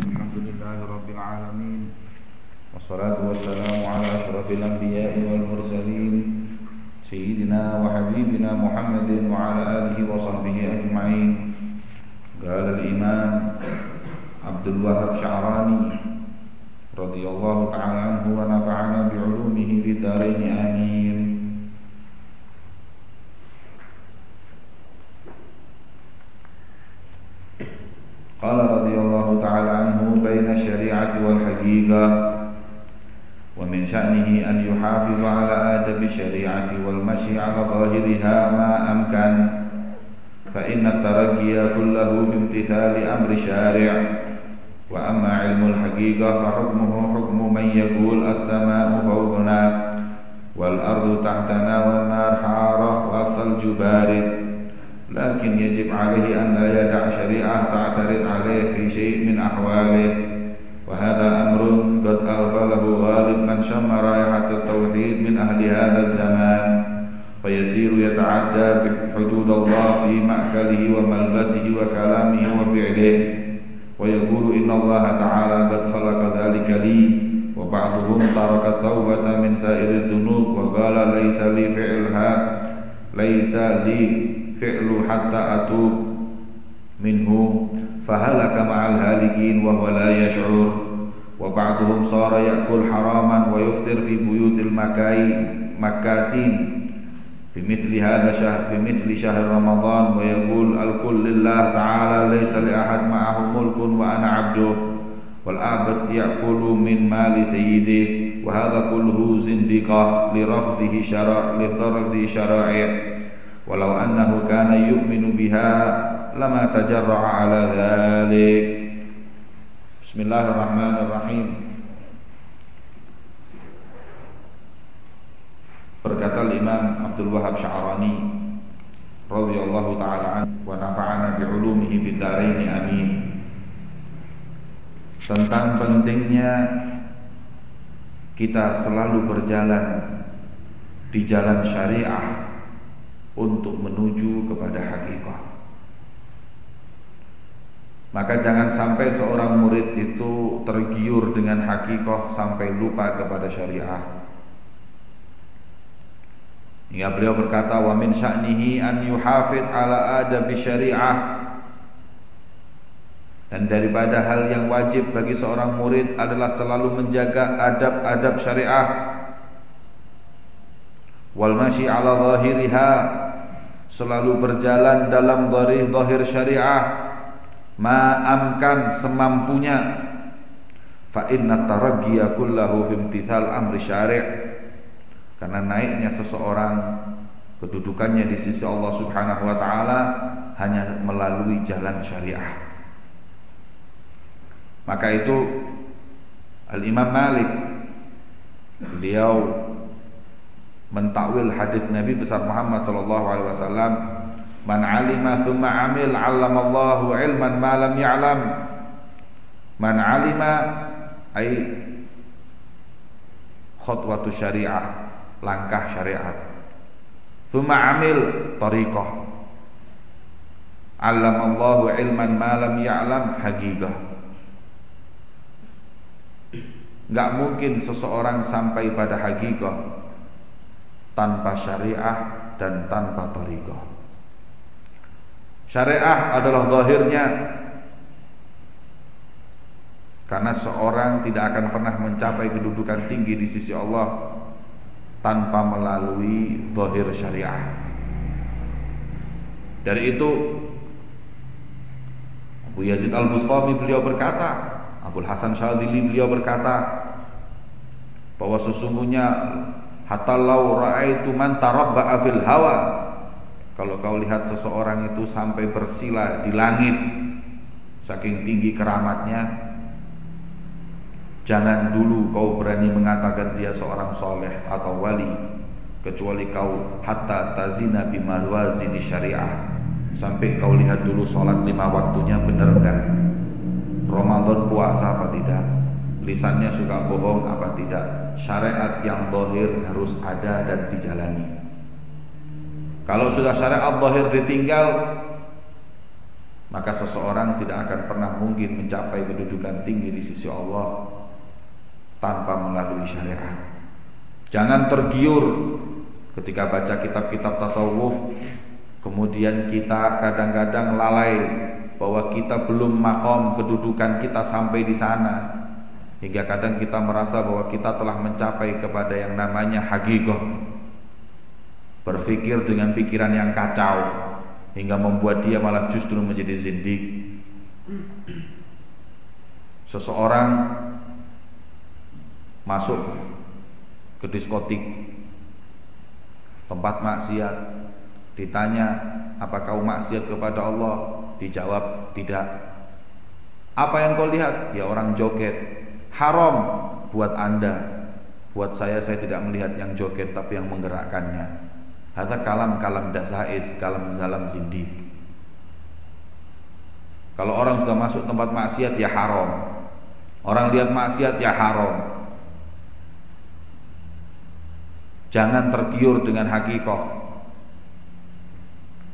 الحمد لله رب العالمين والصلاة والسلام على أشرف الأنبياء والمرسلين سيدنا وحبيبنا محمد وعلى آله وصحبه أجمعين قال الإمام عبد الوهاب شعراني رضي الله تعالى عنه ونفعنا بعلومه في الدارين آمين والحقيقة ومن شأنه أن يحافظ على آدب الشريعة والمشي على ظاهرها ما أمكن فإن الترقي كله في امتثال أمر الشارع وأما علم الحقيقة فحكمه حكم من يقول السماء فوقنا والأرض تحتنا والنار حارة والثلج بارد لكن يجب عليه أن لا يدع شريعة تعترض عليه في شيء من أحواله. يتعدى بحدود الله في مأكله وملبسه وكلامه وفعله. ويقول إن الله تعالى قد خلق ذلك لي وبعضهم ترك التوبة من سائر الذنوب وقال ليس لي فعلها ليس لي فعل حتى أتوب منه. فهلك مع الهالكين وهو لا يشعر. وبعضهم صار يأكل حراما ويفطر في بيوت المكاي مكاسين بمثل هذا شهر بمثل شهر رمضان ويقول الكل لله تعالى ليس لأحد معه ملك وأنا عبده. والعبد يأكل من مال سيده وهذا كله زندقة لرفضه شرع لرفضه شرائع ولو أنه كان يؤمن بها لما تجرع على ذلك. بسم الله الرحمن الرحيم. Berkata Imam Abdul Wahab Sya'rani radhiyallahu taala anhu wa nafa'ana bi ulumihi fid amin. Tentang pentingnya kita selalu berjalan di jalan syariah untuk menuju kepada hakikat. Maka jangan sampai seorang murid itu tergiur dengan hakikat sampai lupa kepada syariah. Hingga beliau berkata wa min sya'nihi an yuhafid ala adab syariah. Dan daripada hal yang wajib bagi seorang murid adalah selalu menjaga adab-adab syariah. Wal masyi ala zahiriha selalu berjalan dalam zahir zahir syariah ma'amkan semampunya. Fa inna taraggiya kullahu fi imtithal amri syari' karena naiknya seseorang kedudukannya di sisi Allah Subhanahu wa taala hanya melalui jalan syariah. Maka itu Al Imam Malik beliau mentakwil hadis Nabi besar Muhammad sallallahu alaihi wasallam man alima thumma amil 'allamallahu ilman ma lam ya'lam. Man alima ay khutwatu syariah langkah syariat. Thumma amil tariqah. 'allamallahu ilman ma lam ya'lam haqiqah Gak mungkin seseorang sampai pada hakikat tanpa syariah dan tanpa tariqah. Syariah adalah zahirnya. Karena seorang tidak akan pernah mencapai kedudukan tinggi di sisi Allah tanpa melalui zahir syariah. Dari itu Abu Yazid Al-Bustami beliau berkata, Abu Hasan Syadzili beliau berkata bahwa sesungguhnya hatta law raaitu man tarabba'a fil hawa kalau kau lihat seseorang itu sampai bersila di langit saking tinggi keramatnya jangan dulu kau berani mengatakan dia seorang soleh atau wali kecuali kau hatta tazina bimawazini syariah. Sampai kau lihat dulu sholat lima waktunya benar kan Ramadan puasa apa tidak? Lisannya suka bohong apa tidak? Syariat yang dohir harus ada dan dijalani. Kalau sudah syariat dohir ditinggal, maka seseorang tidak akan pernah mungkin mencapai kedudukan tinggi di sisi Allah tanpa melalui syariat. Jangan tergiur ketika baca kitab-kitab tasawuf kemudian kita kadang-kadang lalai bahwa kita belum makom kedudukan kita sampai di sana hingga kadang kita merasa bahwa kita telah mencapai kepada yang namanya hakikoh berpikir dengan pikiran yang kacau hingga membuat dia malah justru menjadi zindik. Seseorang masuk ke diskotik. Tempat maksiat. Ditanya apa kau maksiat kepada Allah? Dijawab tidak. Apa yang kau lihat? Ya orang joget. Haram buat anda. Buat saya saya tidak melihat yang joget tapi yang menggerakkannya. Hata kalam-kalam dasais, kalam zalam zindik. Kalau orang sudah masuk tempat maksiat ya haram. Orang lihat maksiat ya haram. Jangan tergiur dengan hakikat.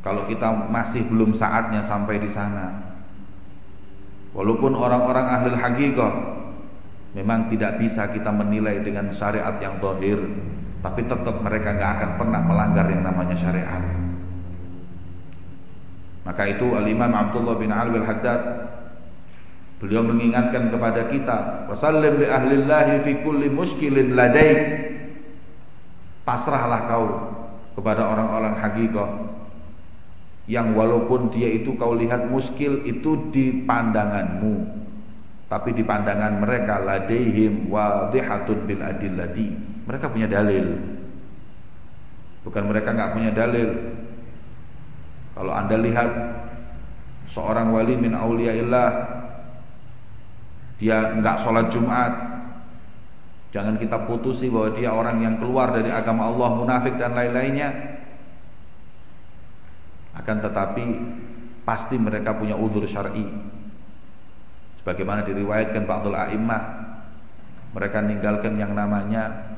Kalau kita masih belum saatnya sampai di sana. Walaupun orang-orang ahli hakikat memang tidak bisa kita menilai dengan syariat yang dohir tapi tetap mereka nggak akan pernah melanggar yang namanya syariat. Maka itu Al-Imam Abdullah bin Alwi Al-Haddad beliau mengingatkan kepada kita, "Wasallim li ahlillahi fi kulli muskilin ladai." Pasrahlah kau kepada orang-orang hakikat yang walaupun dia itu kau lihat muskil itu di pandanganmu tapi di pandangan mereka ladaihim wadhihatun bil adillati mereka punya dalil. Bukan mereka nggak punya dalil. Kalau anda lihat seorang wali min auliyaillah dia nggak sholat Jumat, jangan kita putusi bahwa dia orang yang keluar dari agama Allah, munafik dan lain-lainnya. Akan tetapi pasti mereka punya udur syar'i. Sebagaimana diriwayatkan Ba'dul A'immah, mereka meninggalkan yang namanya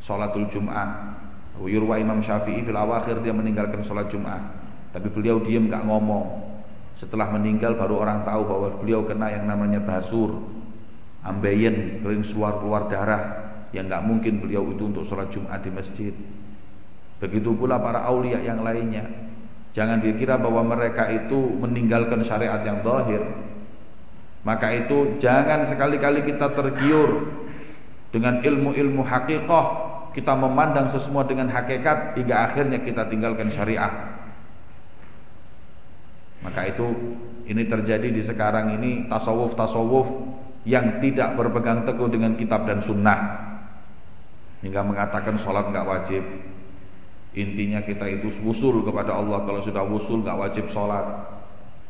sholatul Jum'ah. Yurwa Imam Syafi'i fil awakhir dia meninggalkan sholat Jum'ah. Tapi beliau diam gak ngomong. Setelah meninggal baru orang tahu bahwa beliau kena yang namanya basur, ambeien, kering keluar keluar darah yang gak mungkin beliau itu untuk sholat Jumat di masjid. Begitu pula para aulia yang lainnya. Jangan dikira bahwa mereka itu meninggalkan syariat yang dohir. Maka itu jangan sekali-kali kita tergiur dengan ilmu-ilmu hakikoh kita memandang sesemua dengan hakikat hingga akhirnya kita tinggalkan syariat. Maka itu ini terjadi di sekarang ini tasawuf-tasawuf yang tidak berpegang teguh dengan kitab dan sunnah hingga mengatakan sholat nggak wajib. Intinya kita itu wusul kepada Allah kalau sudah wusul nggak wajib sholat.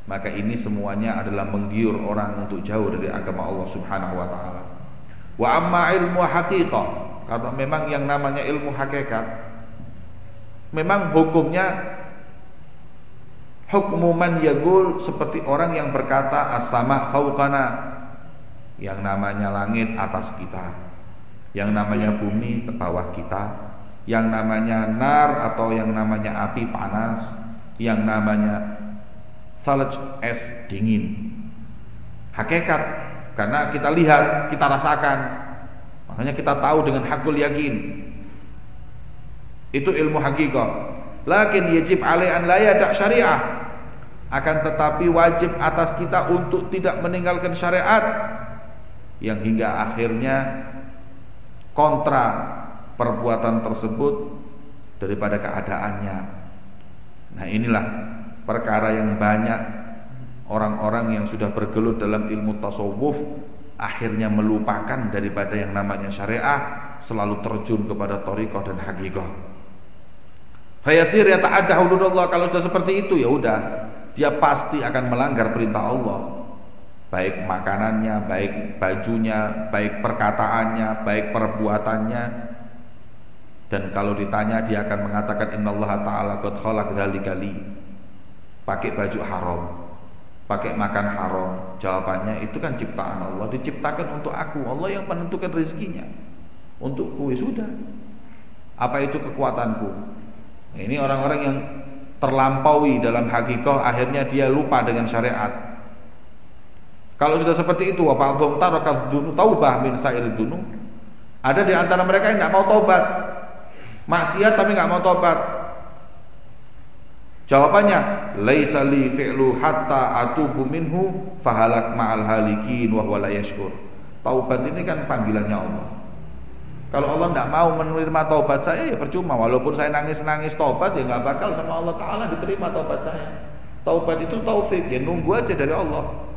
Maka ini semuanya adalah menggiur orang untuk jauh dari agama Allah Subhanahu wa taala. Wa amma ilmu haqiqah karena memang yang namanya ilmu hakikat memang hukumnya hukmu man yagul seperti orang yang berkata as-sama fauqana yang namanya langit atas kita yang namanya bumi di bawah kita yang namanya nar atau yang namanya api panas yang namanya salaj es dingin hakikat karena kita lihat kita rasakan Makanya kita tahu dengan hakul yakin. Itu ilmu hakikat. Lakin yajib alai an la syariah. Akan tetapi wajib atas kita untuk tidak meninggalkan syariat yang hingga akhirnya kontra perbuatan tersebut daripada keadaannya. Nah, inilah perkara yang banyak orang-orang yang sudah bergelut dalam ilmu tasawuf akhirnya melupakan daripada yang namanya syariah selalu terjun kepada torikoh dan hakikoh Fayasir ya ta'adda hududullah. Kalau sudah seperti itu ya udah dia pasti akan melanggar perintah Allah baik makanannya, baik bajunya, baik perkataannya, baik perbuatannya. Dan kalau ditanya dia akan mengatakan innallaha ta'ala qad khalaq dzalikali pakai baju haram pakai makan haram. Jawabannya itu kan ciptaan Allah diciptakan untuk aku. Allah yang menentukan rezekinya. Untukku ya sudah. Apa itu kekuatanku? Ini orang-orang yang terlampaui dalam hakikoh akhirnya dia lupa dengan syariat. Kalau sudah seperti itu, apa ba'dhum taraka dunu taubah min sa'ir dunu. Ada di antara mereka yang tidak mau tobat. Maksiat tapi nggak mau tobat. Jawabannya, laisa li fi'lu hatta atubu minhu fahalak ma'al halikin wa huwa. Taubat ini kan panggilannya Allah. Kalau Allah tidak mau menerima taubat saya ya percuma. Walaupun saya nangis-nangis taubat ya nggak bakal sama Allah Taala diterima taubat saya. Taubat itu taufik ya nunggu aja dari Allah.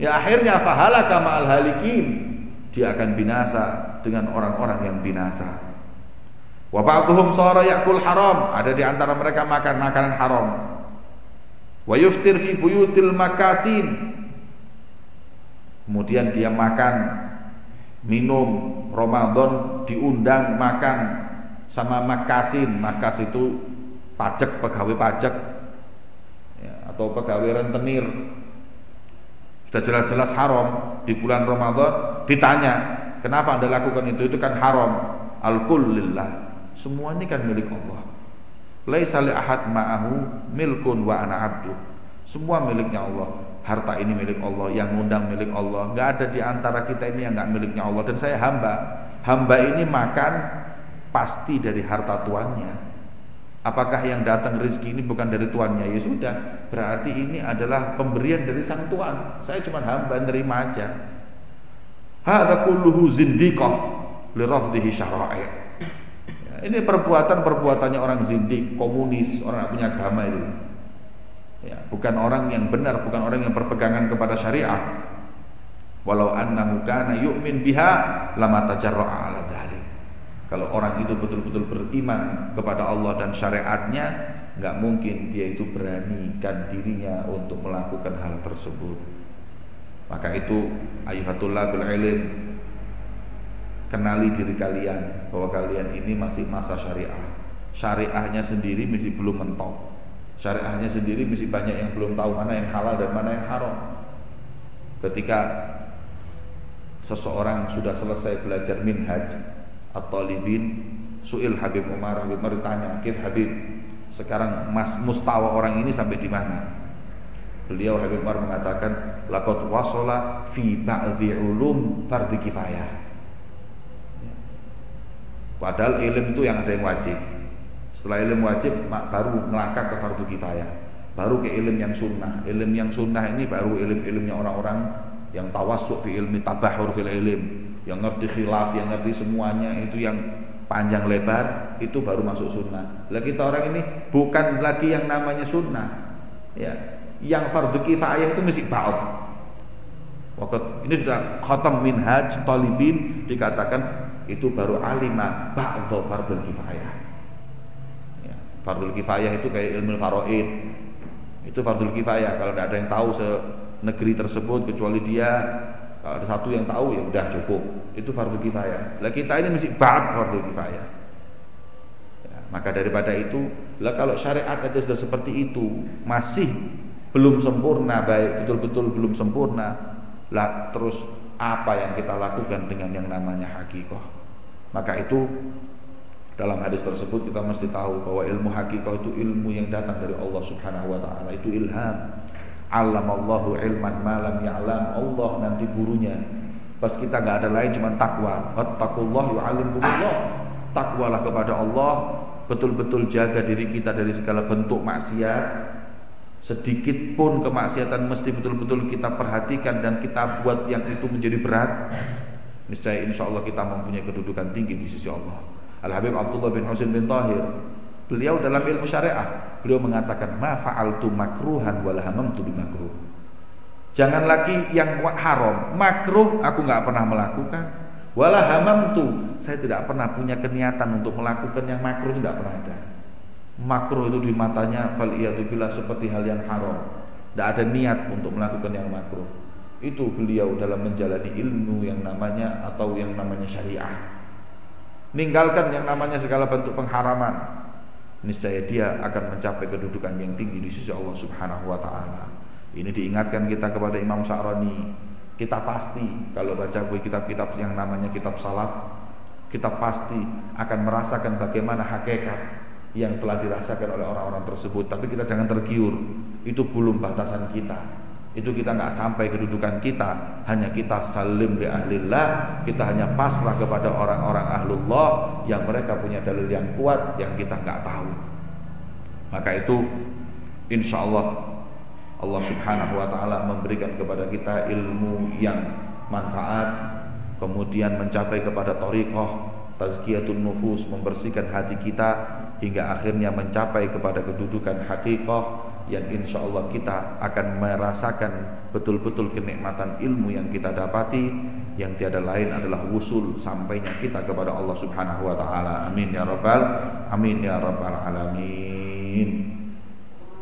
Ya akhirnya fahala kama al halikin dia akan binasa dengan orang-orang yang binasa. Wa ba'dhum sara yakul haram, ada di antara mereka makan makanan haram. Wa yuftir fi buyutil makasin. Kemudian dia makan minum Ramadan diundang makan sama makasin makas itu pajak pegawai pajak ya, atau pegawai rentenir sudah jelas-jelas haram di bulan Ramadan ditanya kenapa anda lakukan itu itu kan haram al lillah semua ini kan milik Allah laisa li ahad ma'ahu milkun wa ana abdu semua miliknya Allah harta ini milik Allah, yang ngundang milik Allah. Nggak ada di antara kita ini yang nggak miliknya Allah. Dan saya hamba. Hamba ini makan pasti dari harta tuannya. Apakah yang datang rezeki ini bukan dari tuannya? Ya sudah, berarti ini adalah pemberian dari sang tuan. Saya cuma hamba nerima aja. Hadza kulluhu zindiqah li rafdhihi syara'i. Ya, ini perbuatan-perbuatannya orang zindik, komunis, orang punya agama itu ya, bukan orang yang benar, bukan orang yang berpegangan kepada syariat. Walau annahu kana yu'min biha lama tajarra'a. Kalau orang itu betul-betul beriman kepada Allah dan syariatnya, nggak mungkin dia itu beranikan dirinya untuk melakukan hal tersebut. Maka itu ayuhatullah bil kenali diri kalian bahwa kalian ini masih masa syariah. Syariahnya sendiri masih belum mentok syariahnya sendiri mesti banyak yang belum tahu mana yang halal dan mana yang haram. Ketika seseorang sudah selesai belajar minhaj atau libin, suil Habib Umar, Habib Umar ditanya, "Kif Habib, sekarang mas mustawa orang ini sampai di mana?" Beliau Habib Umar mengatakan, "Laqad wasala fi ba'dhi ulum fardhi kifayah." Padahal ilmu itu yang ada yang wajib. Setelah ilmu wajib baru melangkah ke fardu kifayah. Baru ke ilmu yang sunnah. Ilmu yang sunnah ini baru ilmu-ilmunya orang-orang yang tawasuk fi ilmi tabahur fil ilm, yang ngerti khilaf, yang ngerti semuanya itu yang panjang lebar itu baru masuk sunnah. Lah kita orang ini bukan lagi yang namanya sunnah. Ya, yang fardu kifayah itu mesti ba'd. Waktu ini sudah khatam minhaj talibin dikatakan itu baru alimah ba'd fardhu kifayah. Fardul kifayah itu kayak ilmu faraid. Itu fardul kifayah. Kalau tidak ada yang tahu se negeri tersebut kecuali dia, kalau ada satu yang tahu ya udah cukup. Itu fardul kifayah. Lah kita ini mesti ba'd fardul kifayah. Ya, maka daripada itu, lah kalau syariat aja sudah seperti itu, masih belum sempurna baik betul-betul belum sempurna. Lah terus apa yang kita lakukan dengan yang namanya hakikoh? Maka itu dalam hadis tersebut kita mesti tahu bahwa ilmu hakikat itu ilmu yang datang dari Allah Subhanahu wa taala, itu ilham. Allamallahu ilman malam ya'lam. Allah nanti gurunya. Pas kita nggak ada lain cuma takwa. Wattaqullah yu'allimkumullah. Takwalah kepada Allah, betul-betul jaga diri kita dari segala bentuk maksiat. Sedikit pun kemaksiatan mesti betul-betul kita perhatikan dan kita buat yang itu menjadi berat. Niscaya insya Allah kita mempunyai kedudukan tinggi di sisi Allah. Al-Habib Abdullah bin Husain bin Tahir beliau dalam ilmu syariah beliau mengatakan ma fa'altu makruhan wala hamamtu makruh jangan lagi yang haram makruh aku nggak pernah melakukan. Wala hamamtu saya tidak pernah punya keniatan untuk melakukan yang makruh tidak pernah ada. Makruh itu di matanya fal billah seperti hal yang haram. Tidak ada niat untuk melakukan yang makruh. Itu beliau dalam menjalani ilmu yang namanya atau yang namanya syariah. Ninggalkan yang namanya segala bentuk pengharaman. Niscaya dia akan mencapai kedudukan yang tinggi di sisi Allah Subhanahu wa taala. Ini diingatkan kita kepada Imam Sa'rani. Kita pasti kalau baca kitab-kitab yang namanya kitab salaf, kita pasti akan merasakan bagaimana hakikat yang telah dirasakan oleh orang-orang tersebut tapi kita jangan tergiur itu belum batasan kita itu kita nggak sampai kedudukan kita hanya kita salim di ahlillah kita hanya pasrah kepada orang-orang ahlullah yang mereka punya dalil yang kuat yang kita nggak tahu. Maka itu insya Allah Allah subhanahu wa ta'ala memberikan kepada kita ilmu yang manfaat kemudian mencapai kepada torikoh tazkiyatun nufus membersihkan hati kita hingga akhirnya mencapai kepada kedudukan hakikoh yang insya Allah kita akan merasakan betul-betul kenikmatan ilmu yang kita dapati yang tiada lain adalah wusul sampainya kita kepada Allah Subhanahu wa taala. Amin ya rabbal amin ya rabbal alamin.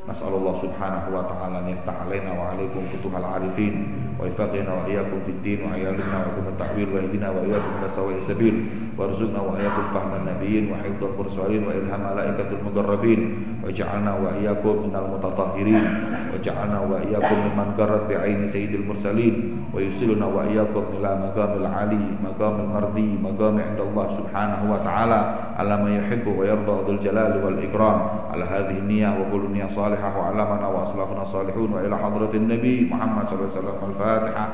Nasallallahu subhanahu wa ta'ala an alaina wa alaikum arifin ويفقهنا وإياكم في الدين ويعلمنا ويكم التأويل ويهدنا وإياكم إلى سواء السبيل وارزقنا وإياكم فهم النبيين وحفظ المرسلين وإلهام ملائكة المقربين واجعلنا وإياكم من المتطهرين واجعلنا وإياكم ممن قرت بعين سيد المرسلين ويوصلنا وإياكم إلى مقام العلي مقام المرضي مقام عند الله سبحانه وتعالى على ما يحب ويرضى ذو الجلال والإكرام. على هذه النية وكل نية صالحة وعلمنا وأسلافنا الصالحون وإلى حضرة النبي محمد صلى الله عليه وسلم الفاتحة